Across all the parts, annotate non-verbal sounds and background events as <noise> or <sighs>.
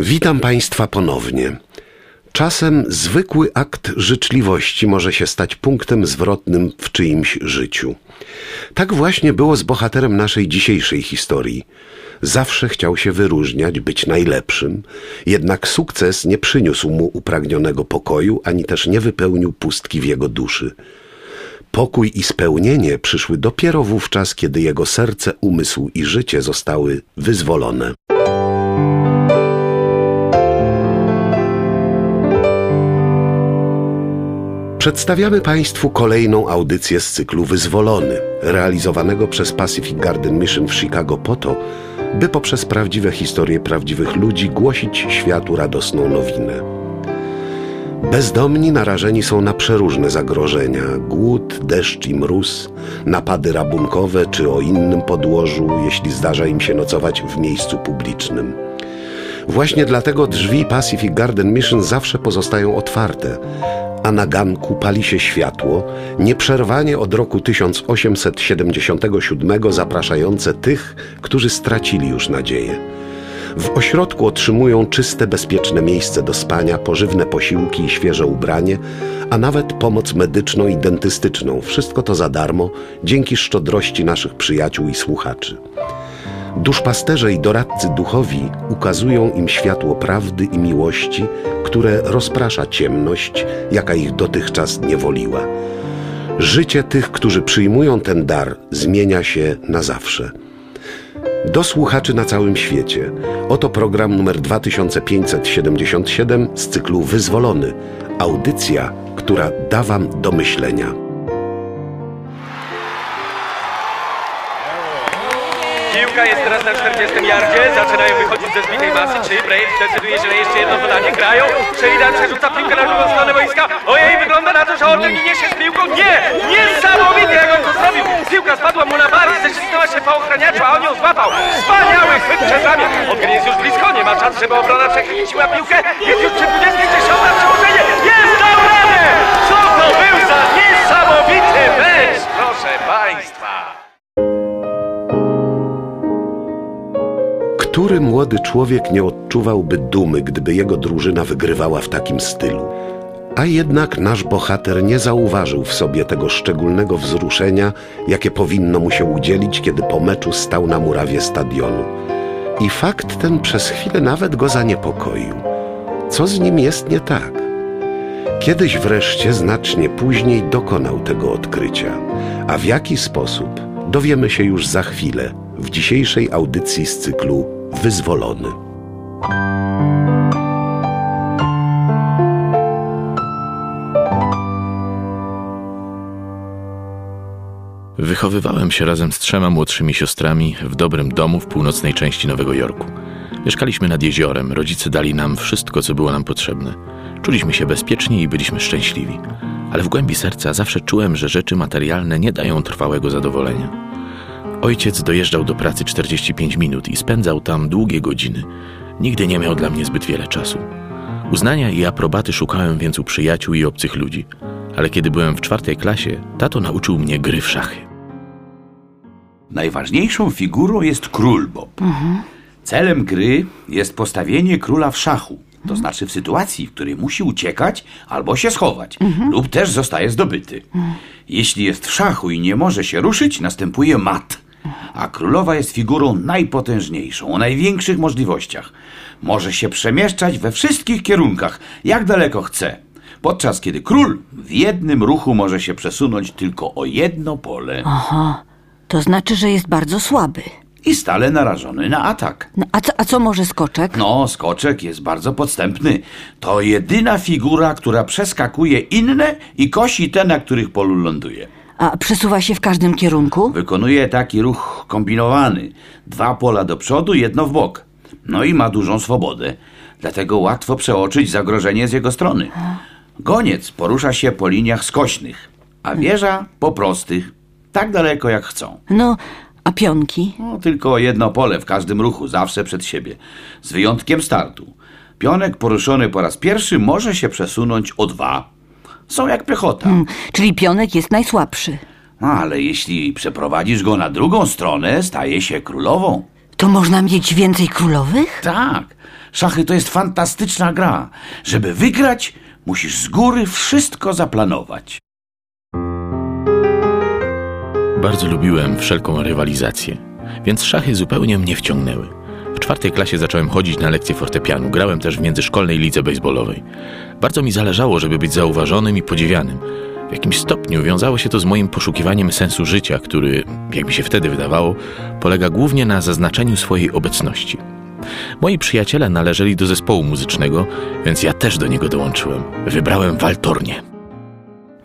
Witam Państwa ponownie. Czasem zwykły akt życzliwości może się stać punktem zwrotnym w czyimś życiu. Tak właśnie było z bohaterem naszej dzisiejszej historii. Zawsze chciał się wyróżniać, być najlepszym, jednak sukces nie przyniósł mu upragnionego pokoju, ani też nie wypełnił pustki w jego duszy. Pokój i spełnienie przyszły dopiero wówczas, kiedy jego serce, umysł i życie zostały wyzwolone. Przedstawiamy Państwu kolejną audycję z cyklu Wyzwolony, realizowanego przez Pacific Garden Mission w Chicago po to, by poprzez prawdziwe historie prawdziwych ludzi głosić światu radosną nowinę. Bezdomni narażeni są na przeróżne zagrożenia głód, deszcz i mróz, napady rabunkowe czy o innym podłożu, jeśli zdarza im się nocować w miejscu publicznym. Właśnie dlatego drzwi Pacific Garden Mission zawsze pozostają otwarte, a na ganku pali się światło, nieprzerwanie od roku 1877 zapraszające tych, którzy stracili już nadzieję. W ośrodku otrzymują czyste, bezpieczne miejsce do spania, pożywne posiłki i świeże ubranie, a nawet pomoc medyczną i dentystyczną. Wszystko to za darmo, dzięki szczodrości naszych przyjaciół i słuchaczy. Duszpasterze i doradcy duchowi ukazują im światło prawdy i miłości, które rozprasza ciemność, jaka ich dotychczas niewoliła. Życie tych, którzy przyjmują ten dar, zmienia się na zawsze. Do słuchaczy na całym świecie. Oto program numer 2577 z cyklu Wyzwolony. Audycja, która da Wam do myślenia. Piłka jest teraz na 40 yardzie, zaczynają wychodzić ze zbitej masy, czy Brave decyduje się jeszcze jedno podanie, grają, Sheridan przerzuca piłkę na drugą stronę boiska, ojej, wygląda na to, że Orton nie się z piłką, nie, niesamowite jak on to zrobił, piłka spadła mu na bar, ześlizgnęła się po ochraniaczu, a on ją złapał, wspaniały chwyt przez ramię, jest już blisko, nie ma szans, żeby obrona przechwyciła piłkę, jest już przy 20 przełożenie, jest dał co to był za niesamowity mecz, proszę Państwa. Który młody człowiek nie odczuwałby dumy, gdyby jego drużyna wygrywała w takim stylu? A jednak nasz bohater nie zauważył w sobie tego szczególnego wzruszenia, jakie powinno mu się udzielić, kiedy po meczu stał na murawie stadionu. I fakt ten przez chwilę nawet go zaniepokoił. Co z nim jest nie tak? Kiedyś wreszcie, znacznie później, dokonał tego odkrycia. A w jaki sposób, dowiemy się już za chwilę w dzisiejszej audycji z cyklu wyzwolony. Wychowywałem się razem z trzema młodszymi siostrami w dobrym domu w północnej części Nowego Jorku. Mieszkaliśmy nad jeziorem, rodzice dali nam wszystko, co było nam potrzebne. Czuliśmy się bezpiecznie i byliśmy szczęśliwi. Ale w głębi serca zawsze czułem, że rzeczy materialne nie dają trwałego zadowolenia. Ojciec dojeżdżał do pracy 45 minut i spędzał tam długie godziny. Nigdy nie miał dla mnie zbyt wiele czasu. Uznania i aprobaty szukałem więc u przyjaciół i obcych ludzi. Ale kiedy byłem w czwartej klasie, tato nauczył mnie gry w szachy. Najważniejszą figurą jest król Bob. Mhm. Celem gry jest postawienie króla w szachu. To znaczy w sytuacji, w której musi uciekać albo się schować, mhm. lub też zostaje zdobyty. Mhm. Jeśli jest w szachu i nie może się ruszyć, następuje mat a królowa jest figurą najpotężniejszą, o największych możliwościach. Może się przemieszczać we wszystkich kierunkach, jak daleko chce. Podczas kiedy król w jednym ruchu może się przesunąć tylko o jedno pole. Aha, to znaczy, że jest bardzo słaby. I stale narażony na atak. No, a, co, a co może skoczek? No, skoczek jest bardzo podstępny. To jedyna figura, która przeskakuje inne i kosi te, na których polu ląduje. A przesuwa się w każdym kierunku? Wykonuje taki ruch kombinowany. Dwa pola do przodu, jedno w bok. No i ma dużą swobodę. Dlatego łatwo przeoczyć zagrożenie z jego strony. Goniec porusza się po liniach skośnych, a wieża po prostych, tak daleko jak chcą. No, a pionki? No, tylko jedno pole w każdym ruchu, zawsze przed siebie. Z wyjątkiem startu. Pionek poruszony po raz pierwszy może się przesunąć o dwa, są jak piechota. Hmm, czyli pionek jest najsłabszy. No, ale jeśli przeprowadzisz go na drugą stronę, staje się królową. To można mieć więcej królowych? Tak, szachy to jest fantastyczna gra. Żeby wygrać, musisz z góry wszystko zaplanować. Bardzo lubiłem wszelką rywalizację, więc szachy zupełnie mnie wciągnęły. W czwartej klasie zacząłem chodzić na lekcje fortepianu, grałem też w międzyszkolnej lidze baseballowej. Bardzo mi zależało, żeby być zauważonym i podziwianym. W jakimś stopniu wiązało się to z moim poszukiwaniem sensu życia, który, jak mi się wtedy wydawało, polega głównie na zaznaczeniu swojej obecności. Moi przyjaciele należeli do zespołu muzycznego, więc ja też do niego dołączyłem. Wybrałem waltornię.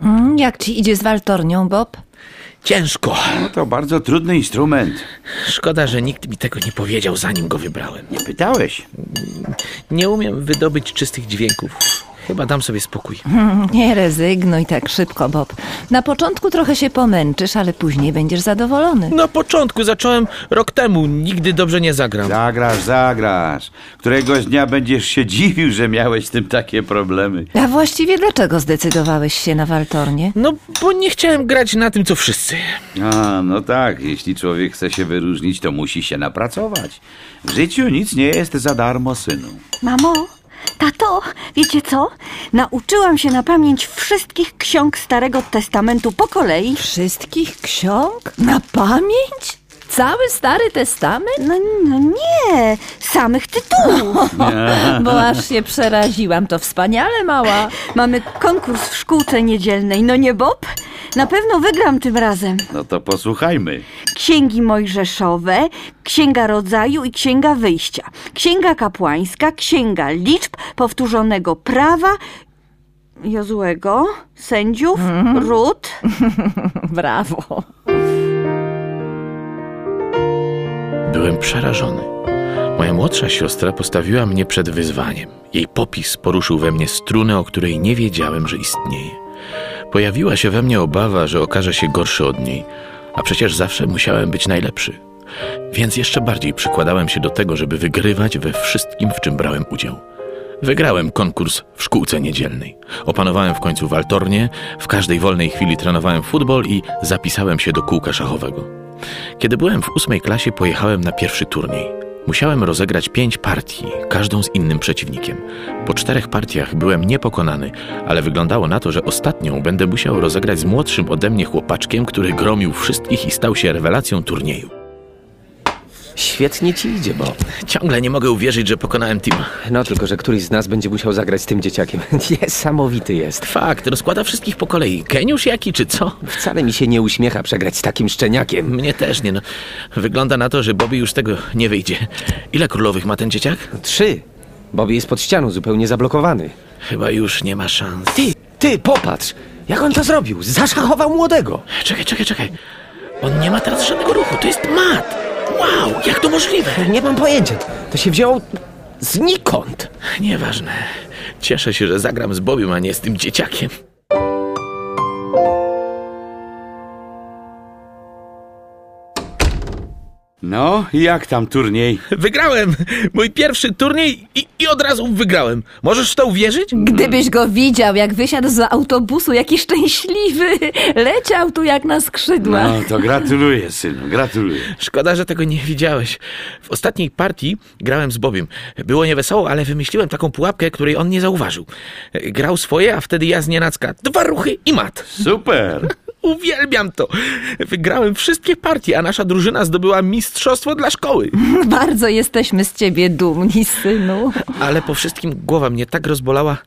Mm, jak ci idzie z waltornią, Bob? Ciężko. No to bardzo trudny instrument. Szkoda, że nikt mi tego nie powiedział, zanim go wybrałem. Nie pytałeś? Nie umiem wydobyć czystych dźwięków. Chyba dam sobie spokój. <laughs> Nie rezygnuj tak szybko, Bob. Na początku trochę się pomęczysz, ale później będziesz zadowolony. Na początku zacząłem rok temu, nigdy dobrze nie zagram. Zagrasz, zagrasz. Któregoś dnia będziesz się dziwił, że miałeś z tym takie problemy. A właściwie dlaczego zdecydowałeś się na waltornię? No, bo nie chciałem grać na tym, co wszyscy. A, no tak, jeśli człowiek chce się wyróżnić, to musi się napracować. W życiu nic nie jest za darmo, synu. Mamo, tato, wiecie co? Nauczyłam się na pamięć wszystkich ksiąg Starego Testamentu po kolei. Wszystkich ksiąg? Na pamięć? Cały Stary Testament? No, no nie, samych tytułów. <laughs> Bo aż się przeraziłam. To wspaniale, mała. Mamy konkurs w szkółce niedzielnej, no nie Bob? Na pewno wygram tym razem. No to posłuchajmy. Księgi Mojżeszowe, Księga Rodzaju i Księga Wyjścia, Księga Kapłańska, Księga Liczb, Powtórzonego Prawa, Jozłego, Sędziów, Ród. <laughs> Brawo. Byłem przerażony. Moja młodsza siostra postawiła mnie przed wyzwaniem. Jej popis poruszył we mnie strunę, o której nie wiedziałem, że istnieje. Pojawiła się we mnie obawa, że okaże się gorszy od niej, a przecież zawsze musiałem być najlepszy. Więc jeszcze bardziej przykładałem się do tego, żeby wygrywać we wszystkim, w czym brałem udział. Wygrałem konkurs w szkółce niedzielnej. Opanowałem w końcu waltornię, w każdej wolnej chwili trenowałem futbol i zapisałem się do kółka szachowego. Kiedy byłem w ósmej klasie, pojechałem na pierwszy turniej. Musiałem rozegrać pięć partii, każdą z innym przeciwnikiem. Po czterech partiach byłem niepokonany, ale wyglądało na to, że ostatnią będę musiał rozegrać z młodszym ode mnie chłopaczkiem, który gromił wszystkich i stał się rewelacją turnieju. Świetnie ci idzie, Bob. Ciągle nie mogę uwierzyć, że pokonałem Tima. No tylko, że któryś z nas będzie musiał zagrać z tym dzieciakiem. <laughs> Niesamowity jest. Fakt, rozkłada wszystkich po kolei. Geniusz jaki, czy co? Wcale mi się nie uśmiecha przegrać z takim szczeniakiem. Mnie też nie, no. Wygląda na to, że Bobby już z tego nie wyjdzie. Ile królowych ma ten dzieciak? Trzy. Bobby jest pod ścianą, zupełnie zablokowany. Chyba już nie ma szans. Ty, ty, popatrz! Jak on to zrobił? Zaszachował młodego. Czekaj, czekaj, czekaj. On nie ma teraz żadnego ruchu, to jest mat. Wow, jak to możliwe? Nie mam pojęcia. To się wzięło znikąd. Nieważne. Cieszę się, że zagram z Bobiem, a nie z tym dzieciakiem. No, jak tam turniej? Wygrałem! Mój pierwszy turniej i, i od razu wygrałem. Możesz w to uwierzyć? Gdybyś go widział, jak wysiadł z autobusu, jaki szczęśliwy. Leciał tu jak na skrzydłach. No, to gratuluję, synu, gratuluję. Szkoda, że tego nie widziałeś. W ostatniej partii grałem z Bobiem. Było niewesoło, ale wymyśliłem taką pułapkę, której on nie zauważył. Grał swoje, a wtedy ja z nienacka. Dwa ruchy i mat. Super. Uwielbiam to. Wygrałem wszystkie partie, a nasza drużyna zdobyła mistrzostwo dla szkoły. <laughs> Bardzo jesteśmy z ciebie dumni, synu. Ale po wszystkim głowa mnie tak rozbolała.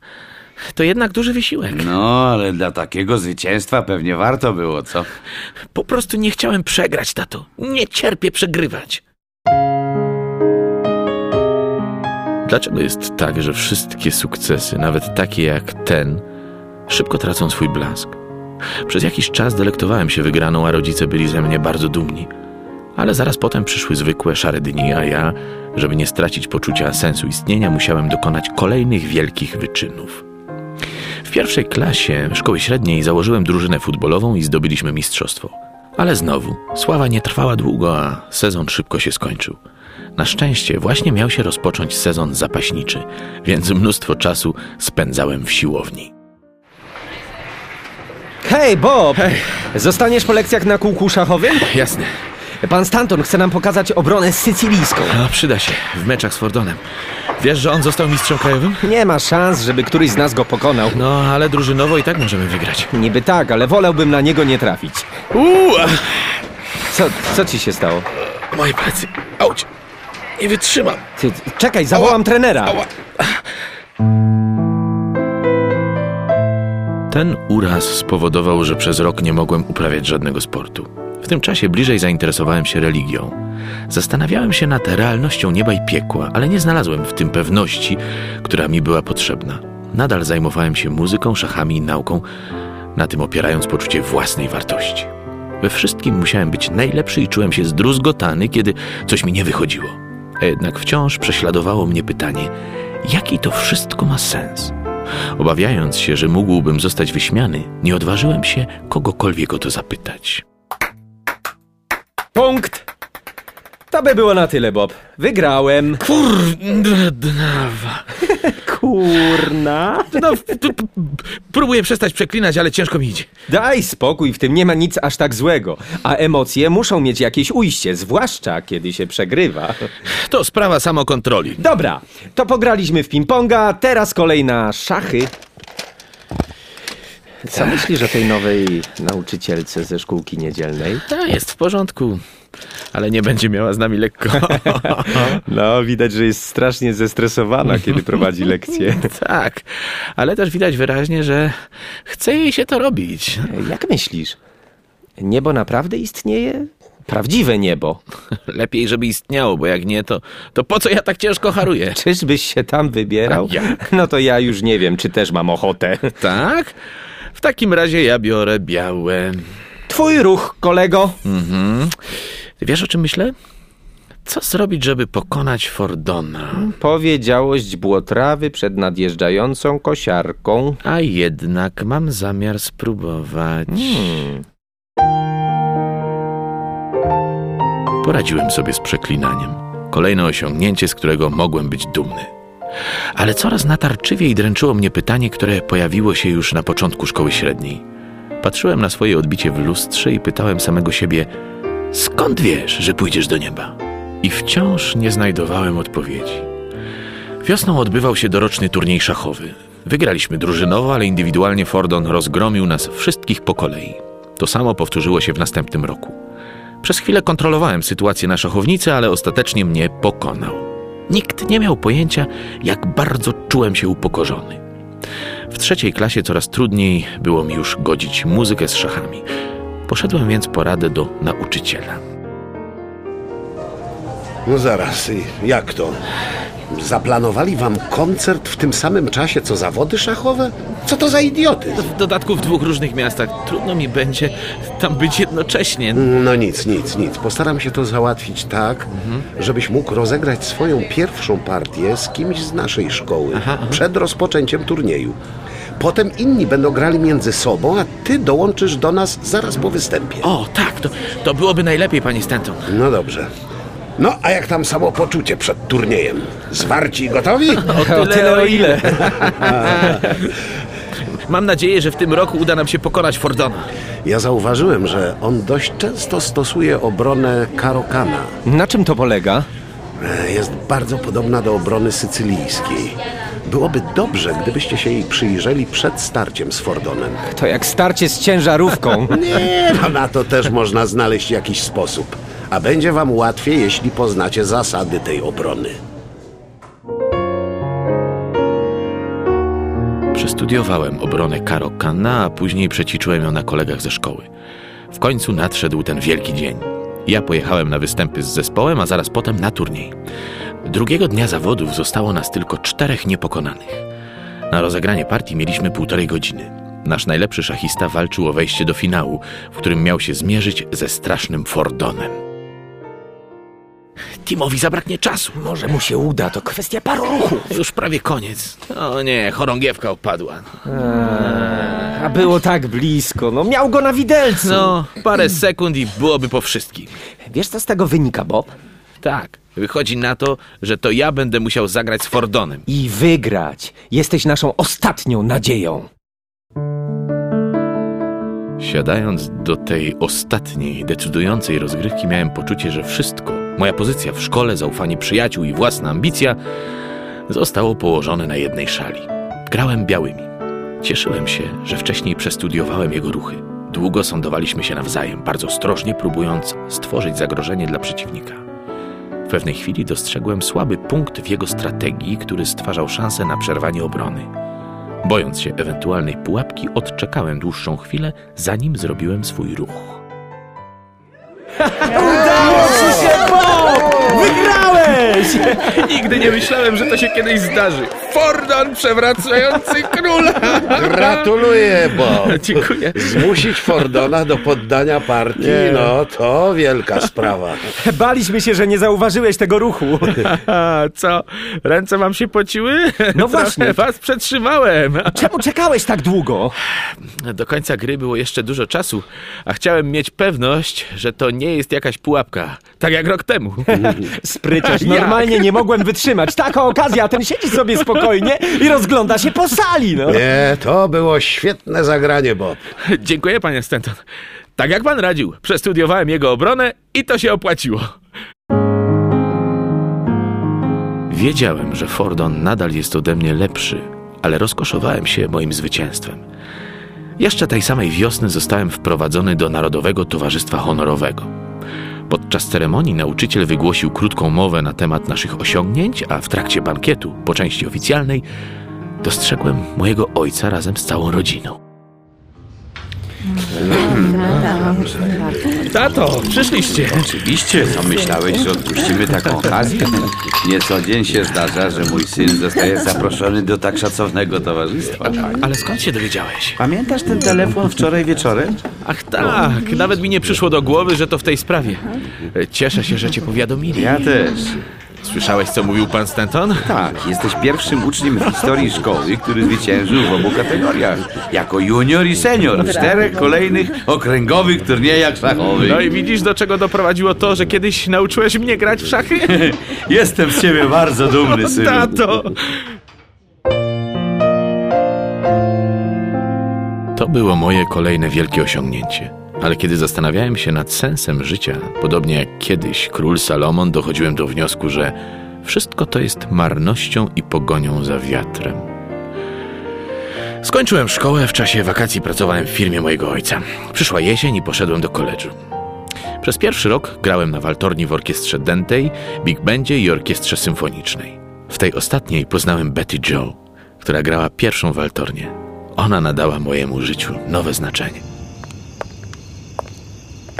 To jednak duży wysiłek. No, ale dla takiego zwycięstwa pewnie warto było, co? Po prostu nie chciałem przegrać, tato. Nie cierpię przegrywać. Dlaczego jest tak, że wszystkie sukcesy, nawet takie jak ten, szybko tracą swój blask? Przez jakiś czas delektowałem się wygraną, a rodzice byli ze mnie bardzo dumni. Ale zaraz potem przyszły zwykłe szare dni, a ja, żeby nie stracić poczucia sensu istnienia, musiałem dokonać kolejnych wielkich wyczynów. W pierwszej klasie szkoły średniej założyłem drużynę futbolową i zdobyliśmy mistrzostwo. Ale znowu, sława nie trwała długo, a sezon szybko się skończył. Na szczęście właśnie miał się rozpocząć sezon zapaśniczy, więc mnóstwo czasu spędzałem w siłowni. Hej, Bob! Zostaniesz po lekcjach na kółku szachowym? Jasne. Pan Stanton chce nam pokazać obronę sycylijską. No, przyda się w meczach z Fordonem. Wiesz, że on został mistrzem krajowym? Nie ma szans, żeby któryś z nas go pokonał. No, ale drużynowo i tak możemy wygrać. Niby tak, ale wolałbym na niego nie trafić. Uuu, Co, co ci się stało? moje plecy. Auć. Nie wytrzymam. Ty, czekaj, zawołam trenera. Ten uraz spowodował, że przez rok nie mogłem uprawiać żadnego sportu. W tym czasie bliżej zainteresowałem się religią. Zastanawiałem się nad realnością nieba i piekła, ale nie znalazłem w tym pewności, która mi była potrzebna. Nadal zajmowałem się muzyką, szachami i nauką, na tym opierając poczucie własnej wartości. We wszystkim musiałem być najlepszy i czułem się zdruzgotany, kiedy coś mi nie wychodziło. A jednak wciąż prześladowało mnie pytanie, jaki to wszystko ma sens? Obawiając się, że mógłbym zostać wyśmiany, nie odważyłem się kogokolwiek o to zapytać. Punkt. To by było na tyle, Bob. Wygrałem. Kurnawa. <laughs> Kurna. No, próbuję przestać przeklinać, ale ciężko mi idzie. Daj spokój, w tym nie ma nic aż tak złego. A emocje muszą mieć jakieś ujście, zwłaszcza kiedy się przegrywa. To sprawa samokontroli. Dobra, to pograliśmy w ping-ponga, teraz kolej na szachy. Co myślisz o tej nowej nauczycielce ze szkółki niedzielnej? Ta jest w porządku, ale nie będzie miała z nami lekko. <laughs> No, widać, że jest strasznie zestresowana, kiedy prowadzi lekcje. <laughs> tak, ale też widać wyraźnie, że chce jej się to robić. Jak myślisz? Niebo naprawdę istnieje? Prawdziwe niebo. <laughs> Lepiej, żeby istniało, bo jak nie, to, to po co ja tak ciężko haruję? Czyżbyś się tam wybierał? A jak? No to ja już nie wiem, czy też mam ochotę. Tak? W takim razie ja biorę białe. Twój ruch, kolego. Ty wiesz, o czym myślę? Co zrobić, żeby pokonać Fordona? Powiedziałość błotrawy przed nadjeżdżającą kosiarką. A jednak mam zamiar spróbować. Poradziłem sobie z przeklinaniem. Kolejne osiągnięcie, z którego mogłem być dumny. Ale coraz natarczywiej dręczyło mnie pytanie, które pojawiło się już na początku szkoły średniej. Patrzyłem na swoje odbicie w lustrze i pytałem samego siebie: Skąd wiesz, że pójdziesz do nieba? I wciąż nie znajdowałem odpowiedzi. Wiosną odbywał się doroczny turniej szachowy. Wygraliśmy drużynowo, ale indywidualnie Fordon rozgromił nas wszystkich po kolei. To samo powtórzyło się w następnym roku. Przez chwilę kontrolowałem sytuację na szachownicy, ale ostatecznie mnie pokonał. Nikt nie miał pojęcia, jak bardzo czułem się upokorzony. W trzeciej klasie coraz trudniej było mi już godzić muzykę z szachami. Poszedłem więc po radę do nauczyciela. No zaraz, jak to? Zaplanowali wam koncert w tym samym czasie co zawody szachowe? Co to za idioty? W dodatku w dwóch różnych miastach. Trudno mi będzie tam być jednocześnie. No nic, nic, nic. Postaram się to załatwić tak, żebyś mógł rozegrać swoją pierwszą partię z kimś z naszej szkoły przed rozpoczęciem turnieju. Potem inni będą grali między sobą, a ty dołączysz do nas zaraz po występie. O, tak, to, to byłoby najlepiej, pani Stanton. No dobrze. No, a jak tam samopoczucie przed turniejem? Zwarci i gotowi? <laughs> O tyle, o ile. <laughs> Mam nadzieję, że w tym roku uda nam się pokonać Fordona. Ja zauważyłem, że on dość często stosuje obronę Karokana. Na czym to polega? Jest bardzo podobna do obrony sycylijskiej. Byłoby dobrze, gdybyście się jej przyjrzeli przed starciem z Fordonem. To jak starcie z ciężarówką. <laughs> Nie, no na to też można znaleźć jakiś sposób. A będzie wam łatwiej, jeśli poznacie zasady tej obrony. Przestudiowałem obronę Karokana, a później przećwiczyłem ją na kolegach ze szkoły. W końcu nadszedł ten wielki dzień. Ja pojechałem na występy z zespołem, a zaraz potem na turniej. Drugiego dnia zawodów zostało nas tylko czterech niepokonanych. Na rozegranie partii mieliśmy półtorej godziny. Nasz najlepszy szachista walczył o wejście do finału, w którym miał się zmierzyć ze strasznym Fordonem. Timowi zabraknie czasu. Może mu się uda, to kwestia paru ruchów. Już prawie koniec. O nie, chorągiewka opadła. A było tak blisko, no miał go na widelcu. No, parę sekund i byłoby po wszystkim. Wiesz co z tego wynika, Bob? Tak, wychodzi na to, że to ja będę musiał zagrać z Fordonem. I wygrać. Jesteś naszą ostatnią nadzieją. Siadając do tej ostatniej, decydującej rozgrywki, miałem poczucie, że wszystko, moja pozycja w szkole, zaufanie przyjaciół i własna ambicja, zostało położone na jednej szali. Grałem białymi. Cieszyłem się, że wcześniej przestudiowałem jego ruchy. Długo sądowaliśmy się nawzajem, bardzo ostrożnie próbując stworzyć zagrożenie dla przeciwnika. W pewnej chwili dostrzegłem słaby punkt w jego strategii, który stwarzał szansę na przerwanie obrony. Bojąc się ewentualnej pułapki, odczekałem dłuższą chwilę, zanim zrobiłem swój ruch. Udało się! Wygrałeś! <laughs> Nigdy nie myślałem, że to się kiedyś zdarzy. Fordon przewracający króla! Gratuluję, Bob. <laughs> Dziękuję. Zmusić Fordona do poddania partii, no to wielka sprawa. <laughs> Baliśmy się, że nie zauważyłeś tego ruchu. A, co? Ręce wam się pociły? No właśnie. Trochę was przetrzymałem. Czemu czekałeś tak długo? <sighs> Do końca gry było jeszcze dużo czasu, a chciałem mieć pewność, że to nie jest jakaś pułapka. Tak jak rok temu. <laughs> Spryciarz, normalnie nie mogłem wytrzymać. Taka okazja, a ten siedzi sobie spokojnie i rozgląda się po sali, no. Nie, to było świetne zagranie, Bob. Dziękuję, panie Stanton. Tak jak pan radził, przestudiowałem jego obronę i to się opłaciło. Wiedziałem, że Fordon nadal jest ode mnie lepszy, ale rozkoszowałem się moim zwycięstwem. Jeszcze tej samej wiosny zostałem wprowadzony do Narodowego Towarzystwa Honorowego. Podczas ceremonii nauczyciel wygłosił krótką mowę na temat naszych osiągnięć, a w trakcie bankietu, po części oficjalnej, dostrzegłem mojego ojca razem z całą rodziną. Tato, przyszliście. Oczywiście, co myślałeś, że odpuścimy taką okazję? Nie co dzień się zdarza, że mój syn zostaje zaproszony do tak szacownego towarzystwa. Ale skąd się dowiedziałeś? Pamiętasz ten telefon wczoraj wieczorem? Ach tak, nawet mi nie przyszło do głowy, że to w tej sprawie. Cieszę się, że cię powiadomili. Ja też. Słyszałeś, co mówił pan Stanton? Tak, jesteś pierwszym uczniem w historii szkoły, który zwyciężył w obu kategoriach. Jako junior i senior w czterech kolejnych okręgowych turniejach szachowych. No i widzisz, do czego doprowadziło to, że kiedyś nauczyłeś mnie grać w szachy? <laughs> Jestem z ciebie bardzo dumny, <laughs> synu. Tato! To było moje kolejne wielkie osiągnięcie. Ale kiedy zastanawiałem się nad sensem życia, podobnie jak kiedyś król Salomon, dochodziłem do wniosku, że wszystko to jest marnością i pogonią za wiatrem. Skończyłem szkołę, w czasie wakacji pracowałem w firmie mojego ojca. Przyszła jesień i poszedłem do koledżu. Przez pierwszy rok grałem na waltorni w orkiestrze dętej, big bandzie i orkiestrze symfonicznej. W tej ostatniej poznałem Betty Joe, która grała pierwszą waltornię. Ona nadała mojemu życiu nowe znaczenie.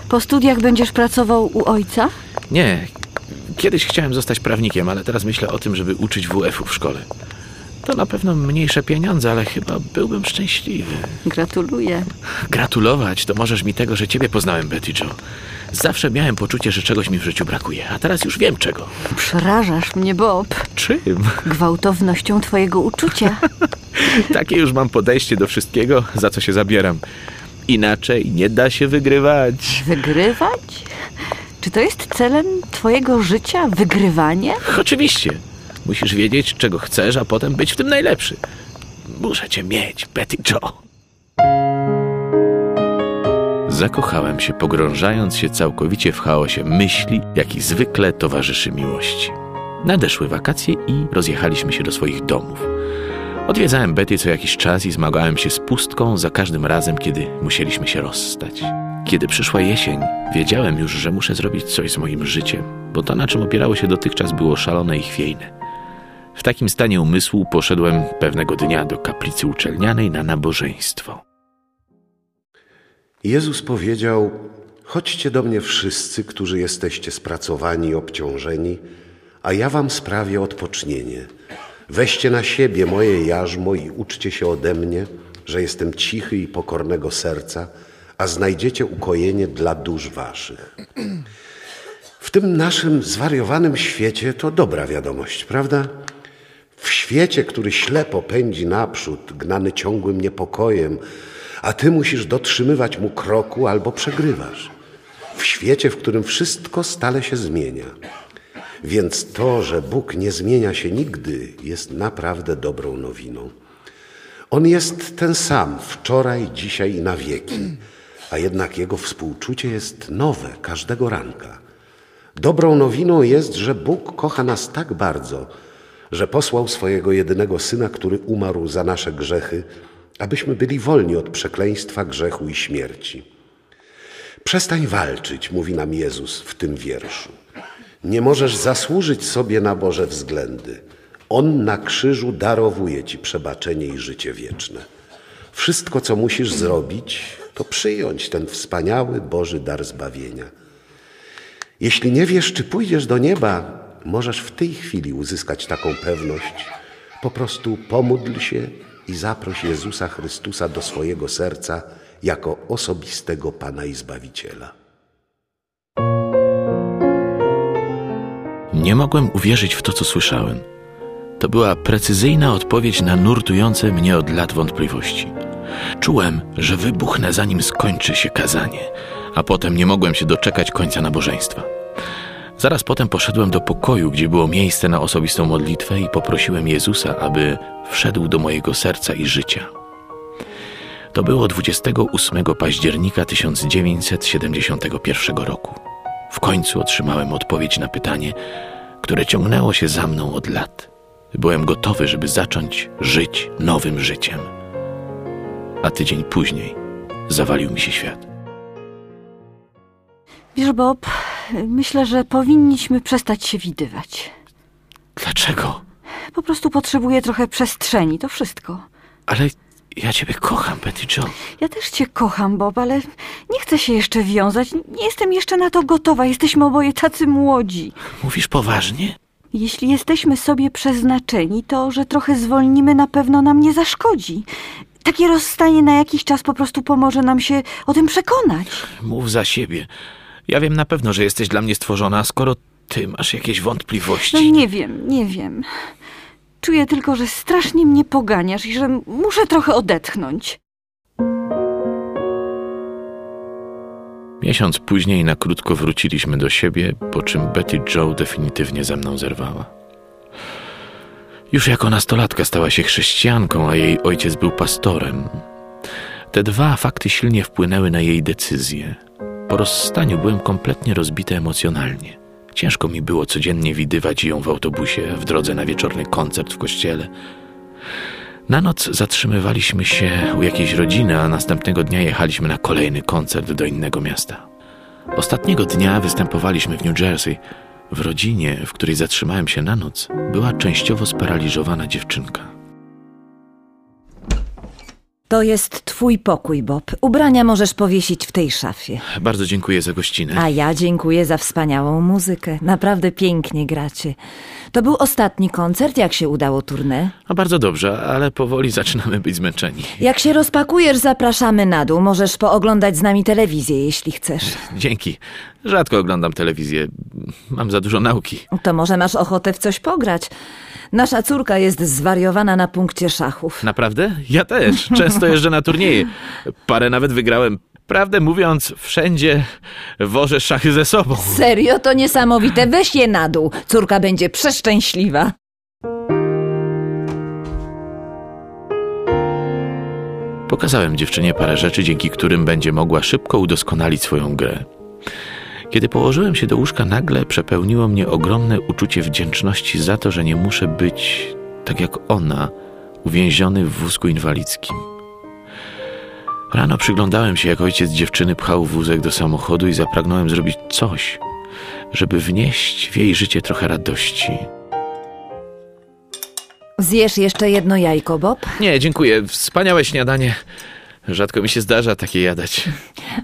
Po studiach będziesz pracował u ojca? Nie, kiedyś chciałem zostać prawnikiem, ale teraz myślę o tym, żeby uczyć WF-u w szkole. To na pewno mniejsze pieniądze, ale chyba byłbym szczęśliwy. Gratuluję. Gratulować, to możesz mi tego, że ciebie poznałem, Betty Joe. Zawsze miałem poczucie, że czegoś mi w życiu brakuje, a teraz już wiem czego. Przerażasz mnie, Bob, Czym? gwałtownością twojego uczucia. <laughs> Takie już mam podejście do wszystkiego, za co się zabieram. Inaczej nie da się wygrywać. Wygrywać? Czy to jest celem twojego życia? Wygrywanie? Oczywiście. Musisz wiedzieć, czego chcesz, a potem być w tym najlepszy. Muszę cię mieć, Betty Joe. Zakochałem się, pogrążając się całkowicie w chaosie myśli, jaki zwykle towarzyszy miłości. Nadeszły wakacje i rozjechaliśmy się do swoich domów. Odwiedzałem Betty co jakiś czas i zmagałem się z pustką za każdym razem, kiedy musieliśmy się rozstać. Kiedy przyszła jesień, wiedziałem już, że muszę zrobić coś z moim życiem, bo to, na czym opierało się dotychczas, było szalone i chwiejne. W takim stanie umysłu poszedłem pewnego dnia do kaplicy uczelnianej na nabożeństwo. Jezus powiedział: Chodźcie do mnie wszyscy, którzy jesteście spracowani i obciążeni, a ja wam sprawię odpocznienie. Weźcie na siebie moje jarzmo i uczcie się ode mnie, że jestem cichy i pokornego serca, a znajdziecie ukojenie dla dusz waszych. W tym naszym zwariowanym świecie to dobra wiadomość, prawda? W świecie, który ślepo pędzi naprzód, gnany ciągłym niepokojem, a ty musisz dotrzymywać mu kroku albo przegrywasz. W świecie, w którym wszystko stale się zmienia. Więc to, że Bóg nie zmienia się nigdy, jest naprawdę dobrą nowiną. On jest ten sam wczoraj, dzisiaj i na wieki. a jednak jego współczucie jest nowe każdego ranka. Dobrą nowiną jest, że Bóg kocha nas tak bardzo, że posłał swojego jedynego syna, który umarł za nasze grzechy, abyśmy byli wolni od przekleństwa, grzechu i śmierci. Przestań walczyć, mówi nam Jezus w tym wierszu. Nie możesz zasłużyć sobie na Boże względy. On na krzyżu darowuje ci przebaczenie i życie wieczne. Wszystko, co musisz zrobić, to przyjąć ten wspaniały Boży dar zbawienia. Jeśli nie wiesz, czy pójdziesz do nieba, możesz w tej chwili uzyskać taką pewność. Po prostu pomódl się i zaproś Jezusa Chrystusa do swojego serca jako osobistego Pana i Zbawiciela. Nie mogłem uwierzyć w to, co słyszałem. To była precyzyjna odpowiedź na nurtujące mnie od lat wątpliwości. Czułem, że wybuchnę zanim skończy się kazanie, a potem nie mogłem się doczekać końca nabożeństwa. Zaraz potem poszedłem do pokoju, gdzie było miejsce na osobistą modlitwę i poprosiłem Jezusa, aby wszedł do mojego serca i życia. To było 28 października 1971 roku. W końcu otrzymałem odpowiedź na pytanie, które ciągnęło się za mną od lat. Byłem gotowy, żeby zacząć żyć nowym życiem. A tydzień później zawalił mi się świat. Wiesz, Bob, myślę, że powinniśmy przestać się widywać. Dlaczego? Po prostu potrzebuję trochę przestrzeni, to wszystko. Ale ja ciebie kocham, Betty Joe. Ja też cię kocham, Bob, ale nie chcę się jeszcze wiązać. Nie jestem jeszcze na to gotowa. Jesteśmy oboje tacy młodzi. Mówisz poważnie? Jeśli jesteśmy sobie przeznaczeni, to że trochę zwolnimy na pewno nam nie zaszkodzi. Takie rozstanie na jakiś czas po prostu pomoże nam się o tym przekonać. Mów za siebie. Ja wiem na pewno, że jesteś dla mnie stworzona, a skoro ty masz jakieś No wątpliwości. nie wiem, nie wiem. Czuję tylko, że strasznie mnie poganiasz i że muszę trochę odetchnąć. Miesiąc później na krótko wróciliśmy do siebie, po czym Betty Joe definitywnie ze mną zerwała. Już jako nastolatka stała się chrześcijanką, a jej ojciec był pastorem. Te dwa fakty silnie wpłynęły na jej decyzję. Po rozstaniu byłem kompletnie rozbity emocjonalnie. Ciężko mi było codziennie widywać ją w autobusie, w drodze na wieczorny koncert w kościele. Na noc zatrzymywaliśmy się u jakiejś rodziny, a następnego dnia jechaliśmy na kolejny koncert do innego miasta. Ostatniego dnia występowaliśmy w New Jersey. W rodzinie, w której zatrzymałem się na noc, była częściowo sparaliżowana dziewczynka. To jest twój pokój, Bob. Ubrania możesz powiesić w tej szafie. Bardzo dziękuję za gościnę. A ja dziękuję za wspaniałą muzykę. Naprawdę pięknie gracie. To był ostatni koncert, jak się udało tournée? A bardzo dobrze, ale powoli <laughs> zaczynamy być zmęczeni. Jak się rozpakujesz, zapraszamy na dół. Możesz pooglądać z nami telewizję, jeśli chcesz. Dzięki. Rzadko oglądam telewizję. Mam za dużo nauki. To może masz ochotę w coś pograć. Nasza córka jest zwariowana na punkcie szachów. Naprawdę? Ja też. Często <laughs> jeżdżę na turnieje. Parę nawet wygrałem. Prawdę mówiąc, wszędzie wożę szachy ze sobą. Serio, to niesamowite. Weź je na dół. Córka będzie przeszczęśliwa. Pokazałem dziewczynie parę rzeczy, dzięki którym będzie mogła szybko udoskonalić swoją grę. Kiedy położyłem się do łóżka, nagle przepełniło mnie ogromne uczucie wdzięczności za to, że nie muszę być, tak jak ona, uwięziony w wózku inwalidzkim. Rano przyglądałem się, jak ojciec dziewczyny pchał wózek do samochodu i zapragnąłem zrobić coś, żeby wnieść w jej życie trochę radości. Zjesz jeszcze jedno jajko, Bob? Nie, dziękuję. Wspaniałe śniadanie. Rzadko mi się zdarza takie jadać.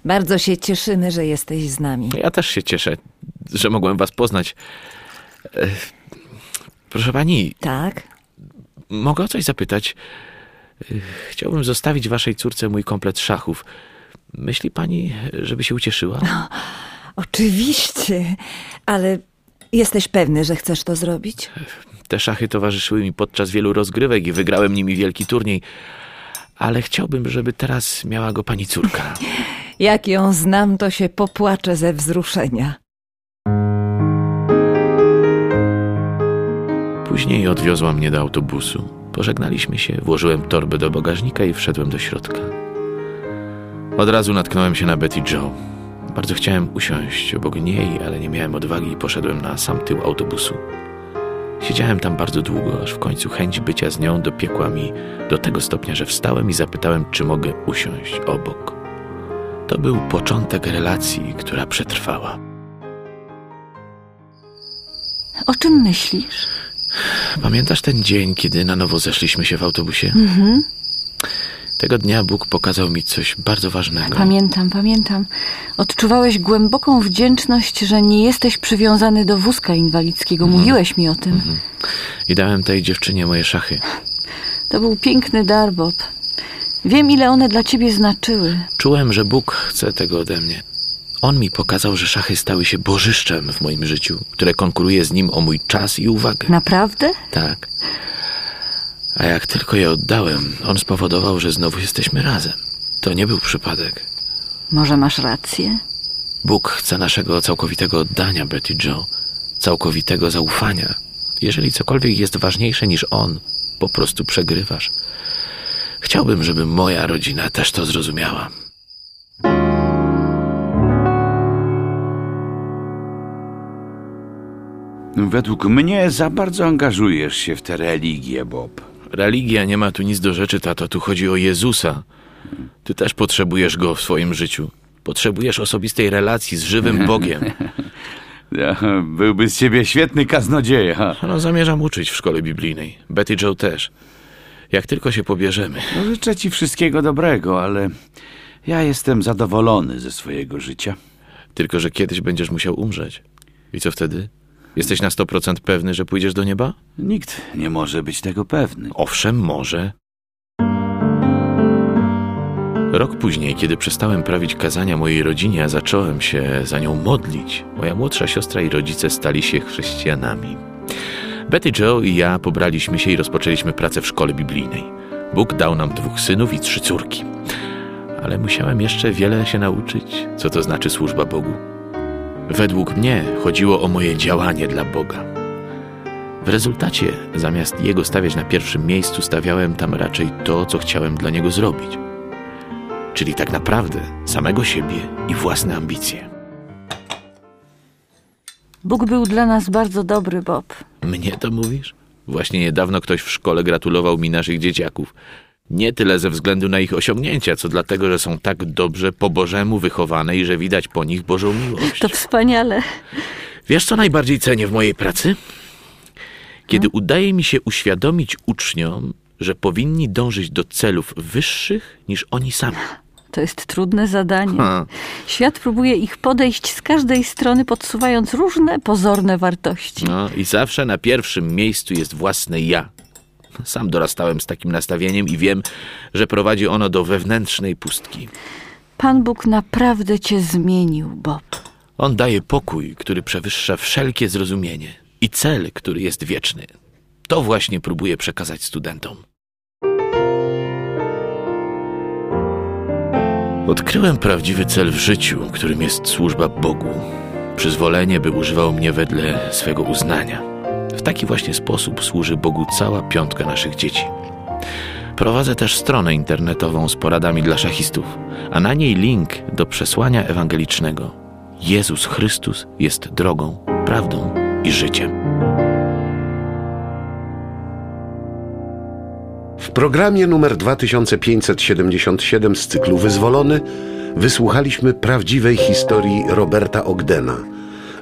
Bardzo się cieszymy, że jesteś z nami. Ja też się cieszę, że mogłem was poznać. E, Proszę pani, Tak? mogę o coś zapytać? E, Chciałbym zostawić waszej córce mój komplet szachów. Myśli pani, żeby się ucieszyła? <laughs> Oczywiście, ale jesteś pewny, że chcesz to zrobić? Te szachy towarzyszyły mi podczas wielu rozgrywek i wygrałem nimi wielki turniej. Ale chciałbym, żeby teraz miała go pani córka. <laughs> Jak ją znam, to się popłaczę ze wzruszenia. Później odwiozła mnie do autobusu. Pożegnaliśmy się, włożyłem torbę do bagażnika i wszedłem do środka. Od razu natknąłem się na Betty Joe. Bardzo chciałem usiąść obok niej, ale nie miałem odwagi i poszedłem na sam tył autobusu. Siedziałem tam bardzo długo, aż w końcu chęć bycia z nią dopiekła mi do tego stopnia, że wstałem i zapytałem, czy mogę usiąść obok. To był początek relacji, która przetrwała. O czym myślisz? Pamiętasz ten dzień, kiedy na nowo zeszliśmy się w autobusie? Mhm. Tego dnia Bóg pokazał mi coś bardzo ważnego. Pamiętam, pamiętam. Odczuwałeś głęboką wdzięczność, że nie jesteś przywiązany do wózka inwalidzkiego. Mówiłeś mi o tym. I dałem tej dziewczynie moje szachy. To był piękny dar, Bob. Wiem, ile one dla ciebie znaczyły. Czułem, że Bóg chce tego ode mnie. On mi pokazał, że szachy stały się bożyszczem w moim życiu, które konkuruje z nim o mój czas i uwagę. Naprawdę? Tak. A jak tylko je oddałem, on spowodował, że znowu jesteśmy razem. To nie był przypadek. Może masz rację? Bóg chce naszego całkowitego oddania, Betty Joe. Całkowitego zaufania. Jeżeli cokolwiek jest ważniejsze niż on, po prostu przegrywasz. Chciałbym, żeby moja rodzina też to zrozumiała. Według mnie za bardzo angażujesz się w tę religię, Bob. Religia nie ma tu nic do rzeczy, tato. Tu chodzi o Jezusa. Ty też potrzebujesz go w swoim życiu. Potrzebujesz osobistej relacji z żywym <laughs> Bogiem. Byłby z ciebie świetny kaznodzieja. No, zamierzam uczyć w szkole biblijnej. Betty Joe też. Jak tylko się pobierzemy. No, życzę ci wszystkiego dobrego, ale ja jestem zadowolony ze swojego życia. Tylko, że kiedyś będziesz musiał umrzeć. I co wtedy? Jesteś na 100% pewny, że pójdziesz do nieba? Nikt nie może być tego pewny. Owszem, może. Rok później, kiedy przestałem prawić kazania mojej rodzinie, a zacząłem się za nią modlić, moja młodsza siostra i rodzice stali się chrześcijanami. Betty Joe i ja pobraliśmy się i rozpoczęliśmy pracę w szkole biblijnej. Bóg dał nam dwóch synów i trzy córki. Ale musiałem jeszcze wiele się nauczyć, co to znaczy służba Bogu. Według mnie chodziło o moje działanie dla Boga. W rezultacie, zamiast Jego stawiać na pierwszym miejscu, stawiałem tam raczej to, co chciałem dla Niego zrobić. Czyli tak naprawdę samego siebie i własne ambicje. Bóg był dla nas bardzo dobry, Bob. Mnie to mówisz? Właśnie niedawno ktoś w szkole gratulował mi naszych dzieciaków. Nie tyle ze względu na ich osiągnięcia, co dlatego, że są tak dobrze po Bożemu wychowane i że widać po nich Bożą miłość. To wspaniale. Wiesz, co najbardziej cenię w mojej pracy? Kiedy udaje mi się uświadomić uczniom, że powinni dążyć do celów wyższych niż oni sami. To jest trudne zadanie. Ha. Świat próbuje ich podejść z każdej strony, podsuwając różne pozorne wartości. No i zawsze na pierwszym miejscu jest własne ja. Sam dorastałem z takim nastawieniem i wiem, że prowadzi ono do wewnętrznej pustki. Pan Bóg naprawdę cię zmienił, Bob. On daje pokój, który przewyższa wszelkie zrozumienie i cel, który jest wieczny. To właśnie próbuję przekazać studentom. Odkryłem prawdziwy cel w życiu, którym jest służba Bogu. Przyzwolenie, by używał mnie wedle swego uznania. Taki właśnie sposób służy Bogu cała piątka naszych dzieci. Prowadzę też stronę internetową z poradami dla szachistów, a na niej link do przesłania ewangelicznego. Jezus Chrystus jest drogą, prawdą i życiem. W programie numer 2577 z cyklu Wyzwolony wysłuchaliśmy prawdziwej historii Roberta Ogdena.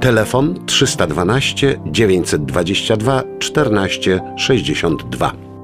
Telefon 312 922 14 62.